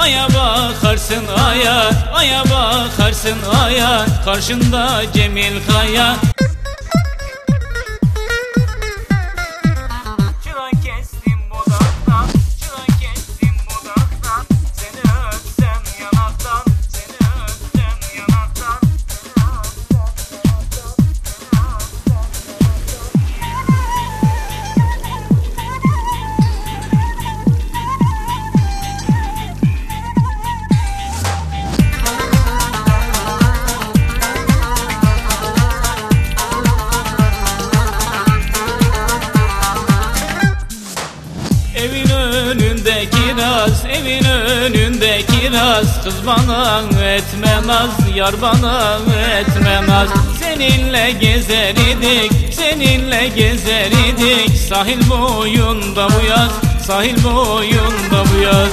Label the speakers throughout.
Speaker 1: Aya bakarsın aya, aya bakarsın aya. Karşında Cemil Kaya evin önünde kiraz. Kız bana etme naz, yar bana etme naz Seninle gezer idik, seninle gezer idik. Sahil boyunda bu yaz, sahil boyunda bu yaz.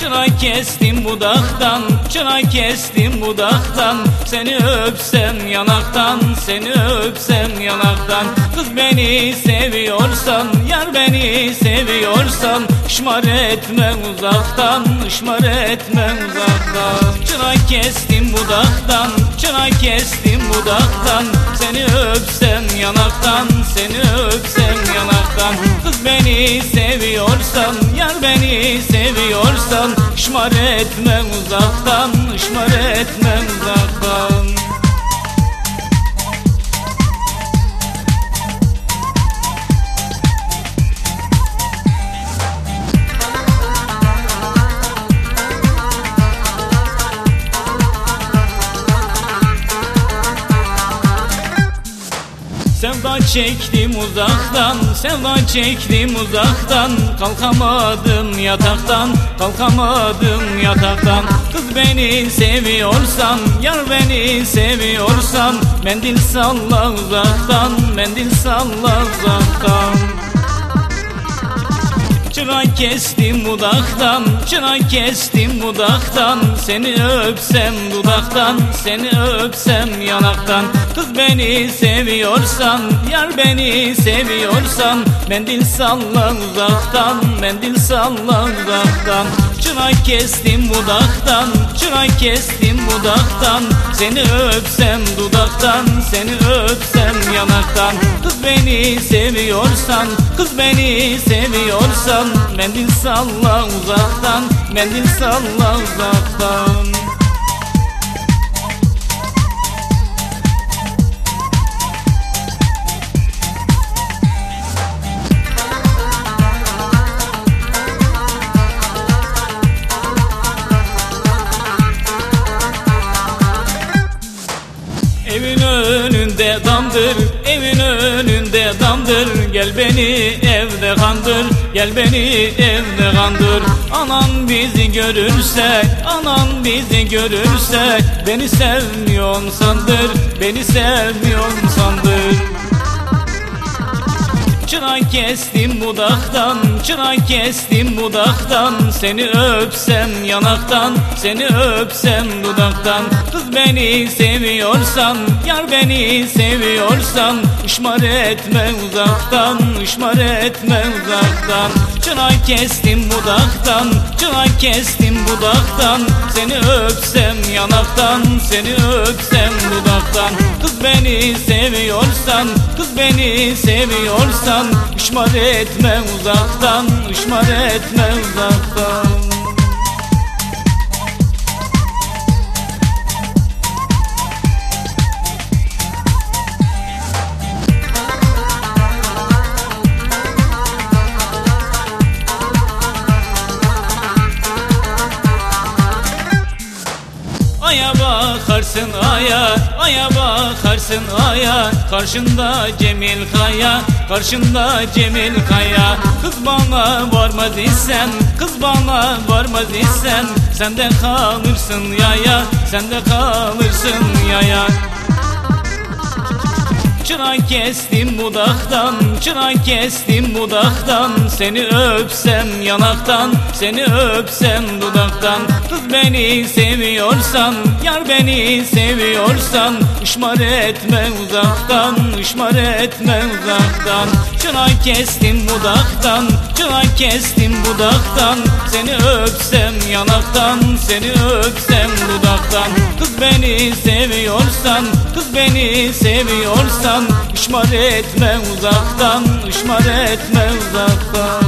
Speaker 1: Çıra kestim budaktan, çıra kestim budaktan Seni öpsem yanaktan, seni öpsem yanaktan. Kız beni seviyorsan, yar beni seviyorsan Şmar etme uzaktan, şmar etme uzaktan. Çıra kestim budaktan, çıra kestim budaktan. Seni öpsem yanaktan, seni öpsem yanaktan. Kız beni seviyorsan, yar beni seviyorsan. Şmar etme uzaktan, şmar etme uzaktan çektim uzaktan, sevda çektim uzaktan. Kalkamadım yataktan, kalkamadım yataktan. Kız beni seviyorsan, yar beni seviyorsan Mendil salla uzaktan, mendil salla uzaktan Çıra kestim budaktan, çıra kestim budaktan Seni öpsem dudaktan, seni öpsem yanaktan. Kız beni seviyorsan, yar beni seviyorsan. Mendil salla uzaktan, mendil salla uzaktan Çıra kestim budaktan, çıra kestim budaktan Seni öpsem dudaktan, seni öpsem yanaktan. Kız beni seviyorsan, kız beni seviyorsan Mendil salla uzaktan, mendil salla uzaktan damdır, evin önünde damdır. Gel beni evde kandır, gel beni evde kandır. Anan bizi görürse, anan bizi görürse Beni sevmiyorsun sandır, beni sevmiyorsun Çıra kestim budaktan, çıra kestim budaktan Seni öpsem yanaktan, seni öpsem dudaktan. Kız beni seviyorsan, yar beni seviyorsan Işmar etme uzaktan, ışmar etme uzaktan. Çıra kestim budaktan, çıra kestim budaktan Seni öpsem yanaktan, seni öpsem dudaktan Kız beni seviyorsan, kız beni seviyorsan Işmar etme uzaktan, ışmar etme uzaktan bakarsın aya, aya bakarsın aya. Karşında Cemil Kaya, karşında Cemil Kaya. Kız bana varmaz isen, kız bana varmaz isen. Sen de kalırsın yaya, sen de kalırsın yaya Çırak kestim budaktan Çırak kestim budaktan Seni öpsem yanaktan Seni öpsem dudaktan. Kız beni seviyorsan Yar beni seviyorsan Işmar etme uzaktan Işmar etme uzaktan. Çırak kestim budaktan Çırak kestim budaktan Seni öpsem yanaktan Seni öpsem dudaktan. Kız beni seviyorsan Kız beni seviyorsan Işmar etme uzaktan Işmar etme uzaktan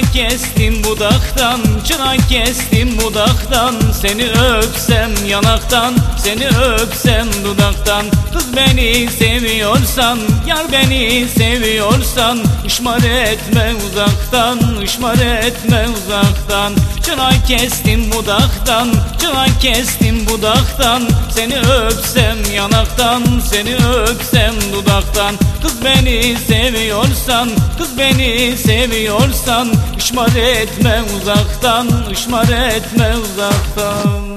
Speaker 1: kestim budaktan Çırak kestim budaktan. Seni öpsem yanaktan Seni öpsem dudaktan. Kız beni seviyorsan Yar beni seviyorsan. Işmar etme uzaktan Işmar etme uzaktan. Çırak kestim budaktan Çırak kestim budaktan. Seni öpsem yanaktan Seni öpsem dudaktan. Kız beni seviyorsan Kız beni seviyorsan Işmar etme uzaktan Işmar etme uzaktan